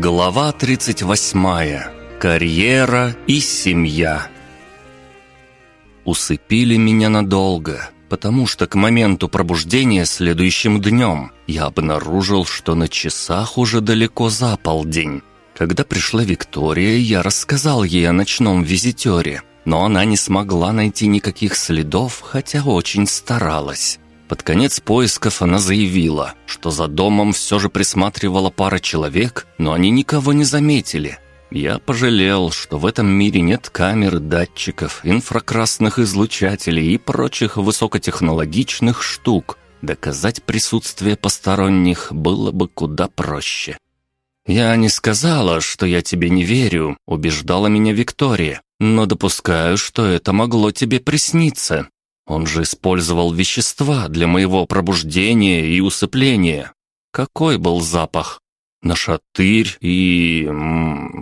Глава 38. Карьера и семья. Усыпили меня надолго, потому что к моменту пробуждения следующим днем я обнаружил, что на часах уже далеко за полдень. Когда пришла Виктория, я рассказал ей о ночном визитере, но она не смогла найти никаких следов, хотя очень старалась. Под конец поисков она заявила, что за домом все же присматривала пара человек, но они никого не заметили. Я пожалел, что в этом мире нет камер, датчиков, инфракрасных излучателей и прочих высокотехнологичных штук. Доказать присутствие посторонних было бы куда проще. «Я не сказала, что я тебе не верю», — убеждала меня Виктория, «но допускаю, что это могло тебе присниться. Он же использовал вещества для моего пробуждения и усыпления. Какой был запах? Нашатырь и...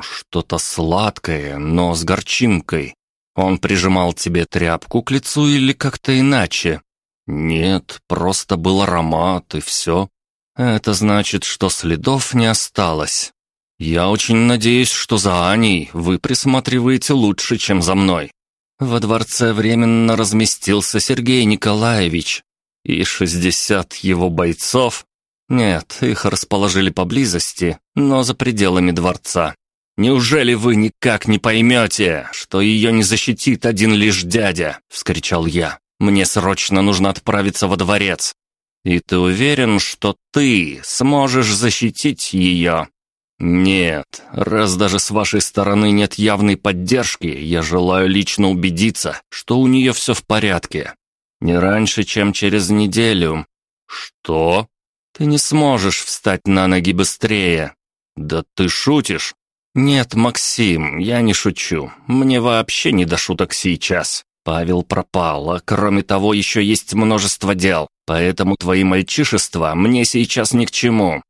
что-то сладкое, но с горчинкой. Он прижимал тебе тряпку к лицу или как-то иначе? Нет, просто был аромат и все. Это значит, что следов не осталось. Я очень надеюсь, что за Аней вы присматриваете лучше, чем за мной. Во дворце временно разместился Сергей Николаевич, и шестьдесят его бойцов... Нет, их расположили поблизости, но за пределами дворца. «Неужели вы никак не поймете, что ее не защитит один лишь дядя?» — вскричал я. «Мне срочно нужно отправиться во дворец. И ты уверен, что ты сможешь защитить ее?» «Нет, раз даже с вашей стороны нет явной поддержки, я желаю лично убедиться, что у нее все в порядке. Не раньше, чем через неделю». «Что?» «Ты не сможешь встать на ноги быстрее». «Да ты шутишь?» «Нет, Максим, я не шучу. Мне вообще не до шуток сейчас. Павел пропал, а кроме того еще есть множество дел, поэтому твои мальчишества мне сейчас ни к чему.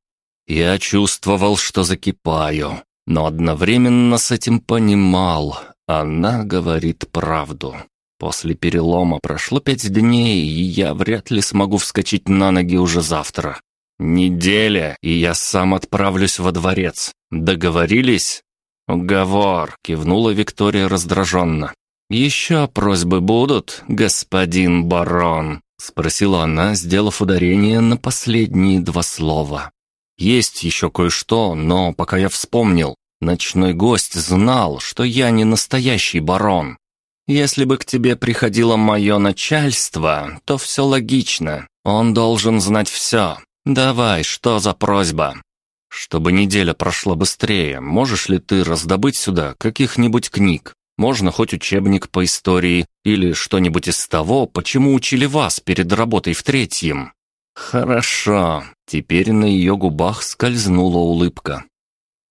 Я чувствовал, что закипаю, но одновременно с этим понимал, она говорит правду. После перелома прошло пять дней, и я вряд ли смогу вскочить на ноги уже завтра. Неделя, и я сам отправлюсь во дворец. Договорились? Уговор, кивнула Виктория раздраженно. «Еще просьбы будут, господин барон?» — спросила она, сделав ударение на последние два слова. Есть еще кое-что, но пока я вспомнил, ночной гость знал, что я не настоящий барон. Если бы к тебе приходило мое начальство, то все логично. Он должен знать все. Давай, что за просьба? Чтобы неделя прошла быстрее, можешь ли ты раздобыть сюда каких-нибудь книг? Можно хоть учебник по истории или что-нибудь из того, почему учили вас перед работой в третьем. «Хорошо». Теперь на ее губах скользнула улыбка.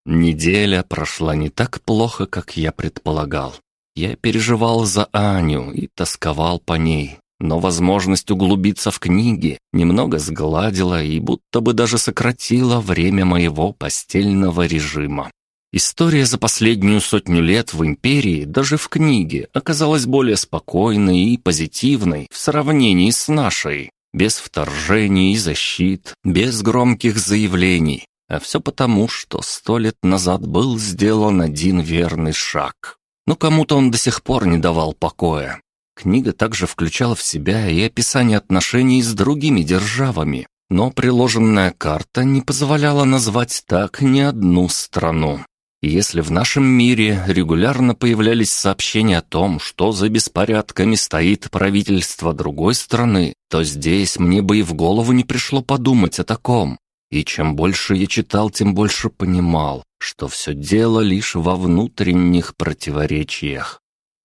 Неделя прошла не так плохо, как я предполагал. Я переживал за Аню и тосковал по ней, но возможность углубиться в книги немного сгладила и будто бы даже сократила время моего постельного режима. История за последнюю сотню лет в Империи, даже в книге, оказалась более спокойной и позитивной в сравнении с нашей без вторжений и защит, без громких заявлений. А все потому, что сто лет назад был сделан один верный шаг. Но кому-то он до сих пор не давал покоя. Книга также включала в себя и описание отношений с другими державами, но приложенная карта не позволяла назвать так ни одну страну. Если в нашем мире регулярно появлялись сообщения о том, что за беспорядками стоит правительство другой страны, то здесь мне бы и в голову не пришло подумать о таком. И чем больше я читал, тем больше понимал, что все дело лишь во внутренних противоречиях.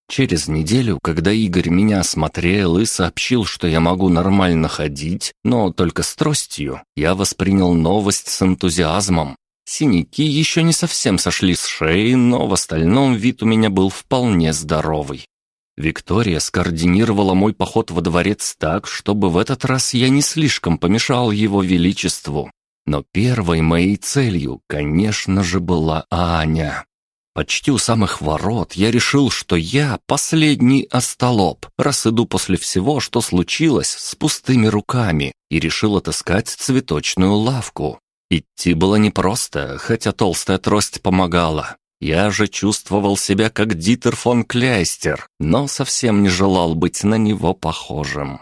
Через неделю, когда Игорь меня осмотрел и сообщил, что я могу нормально ходить, но только с тростью, я воспринял новость с энтузиазмом Синяки еще не совсем сошли с шеи, но в остальном вид у меня был вполне здоровый. Виктория скоординировала мой поход во дворец так, чтобы в этот раз я не слишком помешал его величеству. Но первой моей целью, конечно же, была Аня. Почти у самых ворот я решил, что я последний остолоп, раз иду после всего, что случилось, с пустыми руками, и решил отыскать цветочную лавку. Идти было непросто, хотя толстая трость помогала. Я же чувствовал себя как Дитер фон Кляйстер, но совсем не желал быть на него похожим.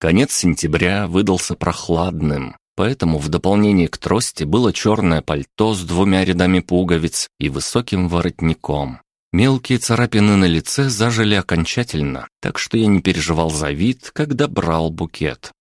Конец сентября выдался прохладным, поэтому в дополнение к трости было черное пальто с двумя рядами пуговиц и высоким воротником. Мелкие царапины на лице зажили окончательно, так что я не переживал за вид, когда брал букет.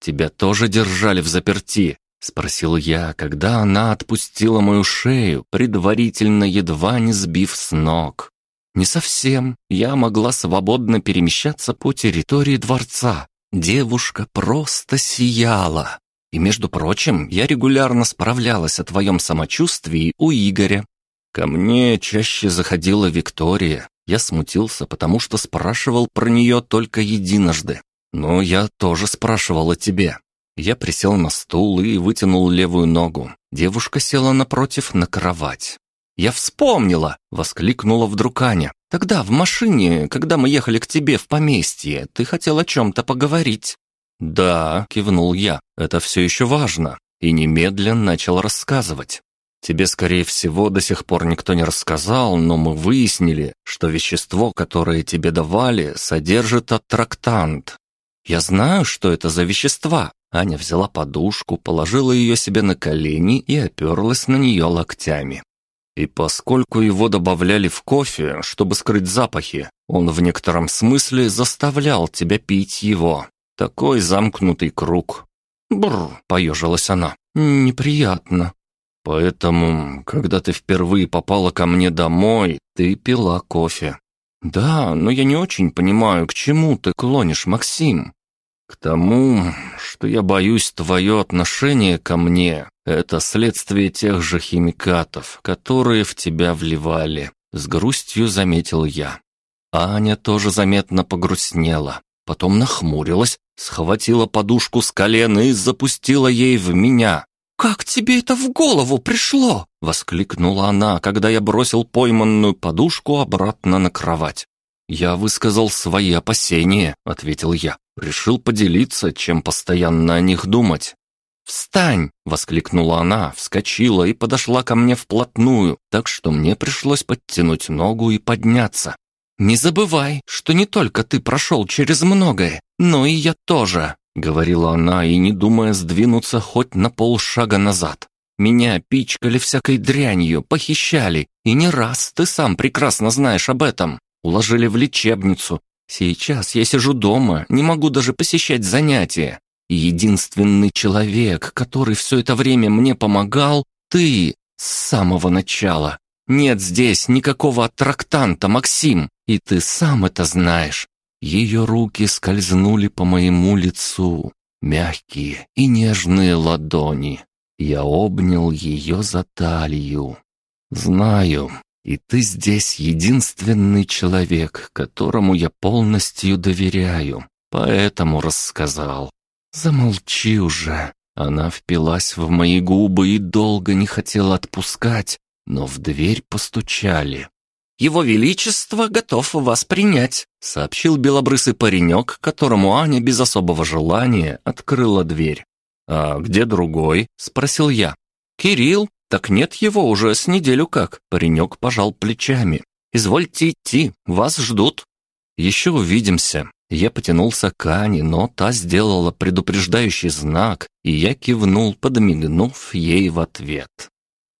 «Тебя тоже держали в заперти?» — спросил я, когда она отпустила мою шею, предварительно едва не сбив с ног. «Не совсем. Я могла свободно перемещаться по территории дворца. Девушка просто сияла. И, между прочим, я регулярно справлялась о твоем самочувствии у Игоря. Ко мне чаще заходила Виктория. Я смутился, потому что спрашивал про нее только единожды. Но я тоже спрашивал о тебе. Я присел на стул и вытянул левую ногу. Девушка села напротив на кровать. «Я вспомнила!» — воскликнула вдруг Аня. «Тогда в машине, когда мы ехали к тебе в поместье, ты хотел о чем-то поговорить». «Да», — кивнул я, — «это все еще важно». И немедленно начал рассказывать. Тебе, скорее всего, до сих пор никто не рассказал, но мы выяснили, что вещество, которое тебе давали, содержит аттрактант. Я знаю, что это за вещества, Аня взяла подушку, положила ее себе на колени и оперлась на нее локтями. И поскольку его добавляли в кофе, чтобы скрыть запахи, он в некотором смысле заставлял тебя пить его. Такой замкнутый круг. Бррр, поежилась она. Неприятно. Поэтому, когда ты впервые попала ко мне домой, ты пила кофе. Да, но я не очень понимаю, к чему ты клонишь, Максим. К тому, что я боюсь, твое отношение ко мне — это следствие тех же химикатов, которые в тебя вливали. С грустью заметил я. Аня тоже заметно погрустнела, потом нахмурилась, схватила подушку с колена и запустила ей в меня. «Как тебе это в голову пришло?» — воскликнула она, когда я бросил пойманную подушку обратно на кровать. «Я высказал свои опасения», — ответил я. «Решил поделиться, чем постоянно о них думать». «Встань!» — воскликнула она, вскочила и подошла ко мне вплотную, так что мне пришлось подтянуть ногу и подняться. «Не забывай, что не только ты прошел через многое, но и я тоже», — говорила она, и не думая сдвинуться хоть на полшага назад. «Меня пичкали всякой дрянью, похищали, и не раз ты сам прекрасно знаешь об этом уложили в лечебницу. Сейчас я сижу дома, не могу даже посещать занятия. И единственный человек, который все это время мне помогал, ты с самого начала. Нет здесь никакого аттрактанта, Максим, и ты сам это знаешь. Ее руки скользнули по моему лицу, мягкие и нежные ладони. Я обнял ее за талию. Знаю, и ты здесь единственный человек, которому я полностью доверяю, поэтому рассказал. Замолчи уже. Она впилась в мои губы и долго не хотела отпускать, но в дверь постучали. «Его Величество готов вас принять», — сообщил белобрысый паренек, которому Аня без особого желания открыла дверь. «А где другой?» — спросил я. «Кирилл», «Так нет его уже с неделю как», — паренек пожал плечами. «Извольте идти, вас ждут». «Еще увидимся». Я потянулся к Ане, но та сделала предупреждающий знак, и я кивнул, подмигнув ей в ответ.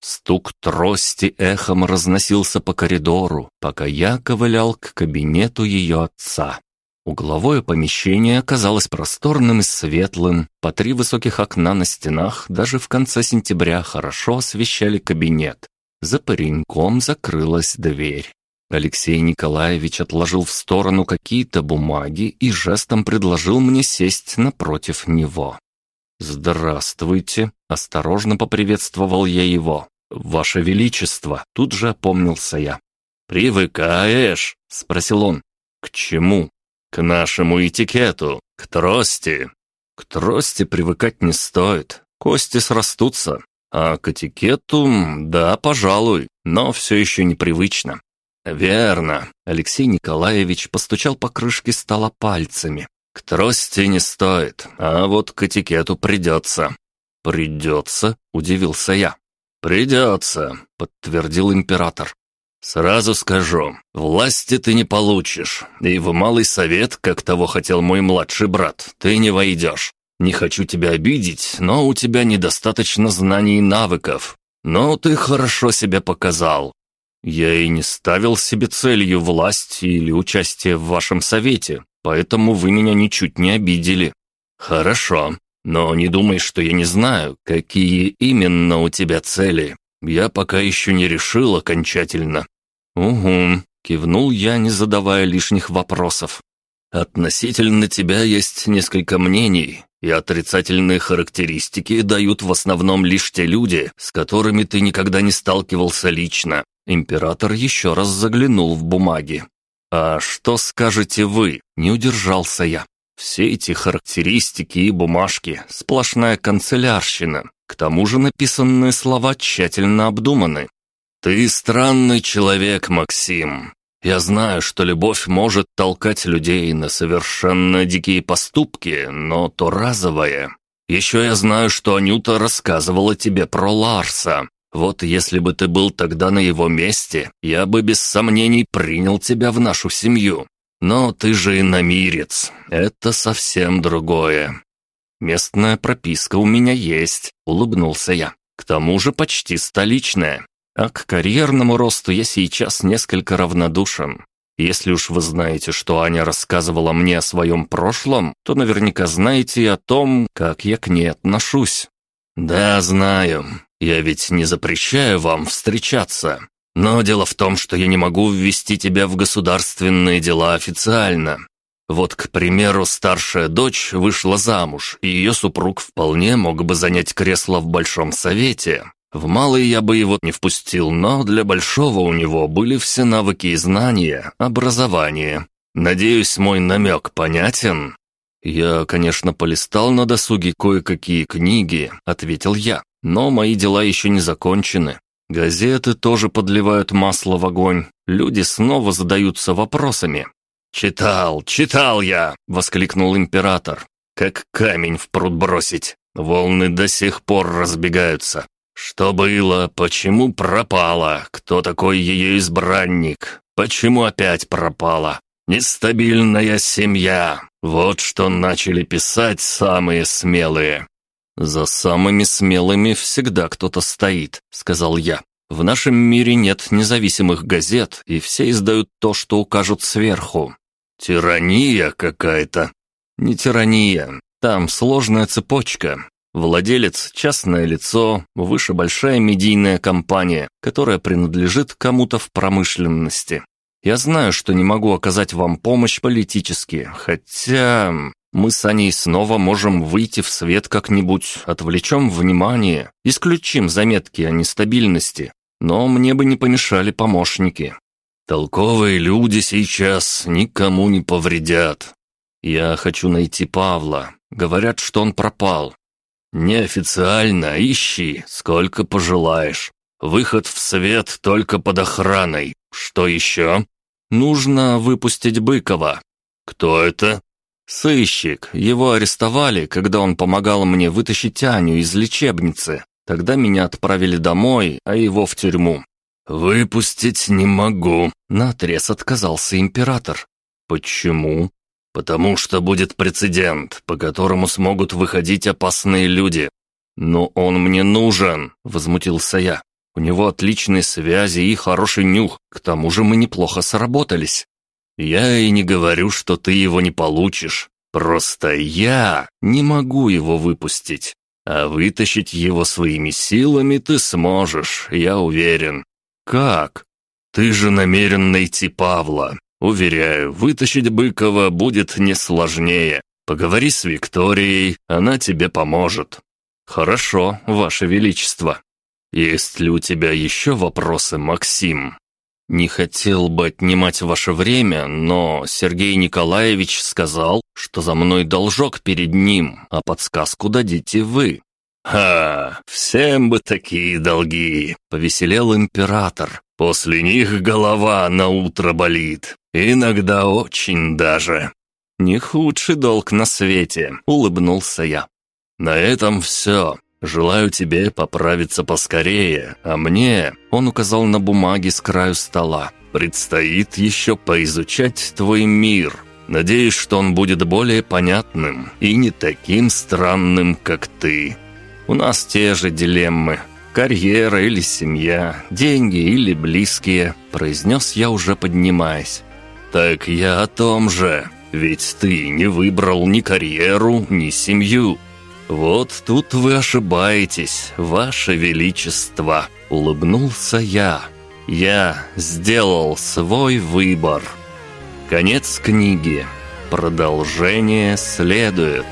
Стук трости эхом разносился по коридору, пока я ковылял к кабинету ее отца. Угловое помещение оказалось просторным и светлым. По три высоких окна на стенах даже в конце сентября хорошо освещали кабинет. За пареньком закрылась дверь. Алексей Николаевич отложил в сторону какие-то бумаги и жестом предложил мне сесть напротив него. «Здравствуйте!» – осторожно поприветствовал я его. «Ваше Величество!» – тут же опомнился я. «Привыкаешь?» – спросил он. «К чему?» К нашему этикету, к трости. К трости привыкать не стоит, кости срастутся. А к этикету, да, пожалуй, но все еще непривычно. Верно. Алексей Николаевич постучал по крышке стола пальцами. К трости не стоит, а вот к этикету придется. «Придется», — удивился я. «Придется», — подтвердил император. «Сразу скажу, власти ты не получишь, и в малый совет, как того хотел мой младший брат, ты не войдешь. Не хочу тебя обидеть, но у тебя недостаточно знаний и навыков. Но ты хорошо себя показал. Я и не ставил себе целью власть или участие в вашем совете, поэтому вы меня ничуть не обидели. Хорошо, но не думай, что я не знаю, какие именно у тебя цели. Я пока еще не решил окончательно. «Угу», — кивнул я, не задавая лишних вопросов. «Относительно тебя есть несколько мнений, и отрицательные характеристики дают в основном лишь те люди, с которыми ты никогда не сталкивался лично». Император еще раз заглянул в бумаги. «А что скажете вы?» — не удержался я. «Все эти характеристики и бумажки — сплошная канцелярщина. К тому же написанные слова тщательно обдуманы. «Ты странный человек, Максим. Я знаю, что любовь может толкать людей на совершенно дикие поступки, но то разовое. Еще я знаю, что Анюта рассказывала тебе про Ларса. Вот если бы ты был тогда на его месте, я бы без сомнений принял тебя в нашу семью. Но ты же иномирец. Это совсем другое. Местная прописка у меня есть, улыбнулся я. К тому же почти столичная. А к карьерному росту я сейчас несколько равнодушен. Если уж вы знаете, что Аня рассказывала мне о своем прошлом, то наверняка знаете и о том, как я к ней отношусь. Да, знаю. Я ведь не запрещаю вам встречаться. Но дело в том, что я не могу ввести тебя в государственные дела официально. Вот, к примеру, старшая дочь вышла замуж, и ее супруг вполне мог бы занять кресло в Большом Совете. В малый я бы его не впустил, но для большого у него были все навыки и знания, образование. Надеюсь, мой намек понятен?» «Я, конечно, полистал на досуге кое-какие книги», — ответил я, «но мои дела еще не закончены. Газеты тоже подливают масло в огонь. Люди снова задаются вопросами». «Читал, читал я!» — воскликнул император. «Как камень в пруд бросить. Волны до сих пор разбегаются. Что было, почему пропала, кто такой ее избранник, почему опять пропала? Нестабильная семья. Вот что начали писать самые смелые. «За самыми смелыми всегда кто-то стоит», — сказал я. «В нашем мире нет независимых газет, и все издают то, что укажут сверху». «Тирания какая-то». «Не тирания. Там сложная цепочка. Владелец – частное лицо, выше большая медийная компания, которая принадлежит кому-то в промышленности. Я знаю, что не могу оказать вам помощь политически, хотя мы с Аней снова можем выйти в свет как-нибудь, отвлечем внимание, исключим заметки о нестабильности, но мне бы не помешали помощники. Толковые люди сейчас никому не повредят. Я хочу найти Павла. Говорят, что он пропал. «Неофициально ищи, сколько пожелаешь. Выход в свет только под охраной. Что еще?» «Нужно выпустить Быкова». «Кто это?» «Сыщик. Его арестовали, когда он помогал мне вытащить Аню из лечебницы. Тогда меня отправили домой, а его в тюрьму». «Выпустить не могу», — наотрез отказался император. «Почему?» «Потому что будет прецедент, по которому смогут выходить опасные люди». «Но он мне нужен», — возмутился я. «У него отличные связи и хороший нюх, к тому же мы неплохо сработались». «Я и не говорю, что ты его не получишь. Просто я не могу его выпустить. А вытащить его своими силами ты сможешь, я уверен». «Как?» «Ты же намерен найти Павла. Уверяю, вытащить Быкова будет не сложнее. Поговори с Викторией, она тебе поможет». «Хорошо, Ваше Величество. Есть ли у тебя еще вопросы, Максим?» «Не хотел бы отнимать ваше время, но Сергей Николаевич сказал, что за мной должок перед ним, а подсказку дадите вы». «Ха, всем бы такие долги!» — повеселел император. «После них голова на утро болит. Иногда очень даже». «Не худший долг на свете», — улыбнулся я. «На этом все. Желаю тебе поправиться поскорее, а мне...» Он указал на бумаги с краю стола. «Предстоит еще поизучать твой мир. Надеюсь, что он будет более понятным и не таким странным, как ты. У нас те же дилеммы. Карьера или семья, деньги или близкие», произнес я уже поднимаясь. «Так я о том же. Ведь ты не выбрал ни карьеру, ни семью. «Вот тут вы ошибаетесь, ваше величество», — улыбнулся я. «Я сделал свой выбор». Конец книги. Продолжение следует.